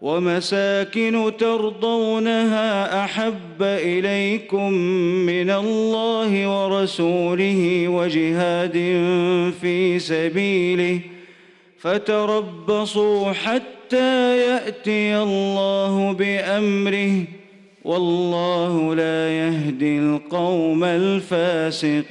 ومساكن ترضونها أحب إليكم من الله ورسوله وجهاد في سبيله فتربصوا حتى يأتي الله بأمره والله لا يهدي القوم الفاسقين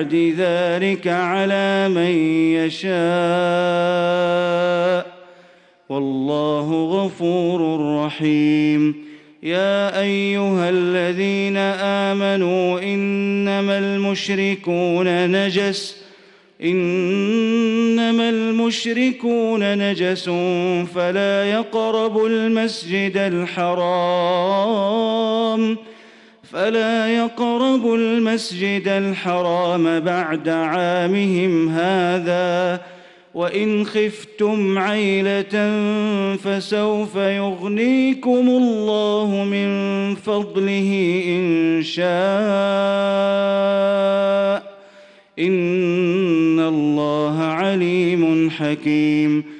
بعد ذلك على من يشاء. والله غفور رحيم. يا أيها الذين آمنوا إنما المشركون نجس إنما المشركون نجس فلا يقربوا المسجد الحرام. فلا يقربوا المسجد الحرام بعد عامهم هذا؟ وإن خفتم عيلة فسوف يغنيكم الله من فضله إن شاء. إن الله عليم حكيم.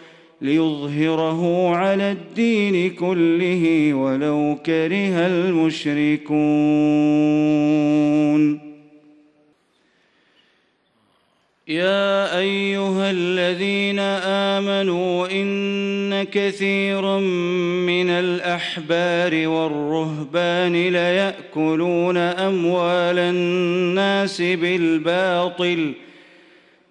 ليظهره على الدين كله ولو كره المشركون. يا أيها الذين آمنوا إن كثيرا من الأحبار والرهبان ليأكلون أموال الناس بالباطل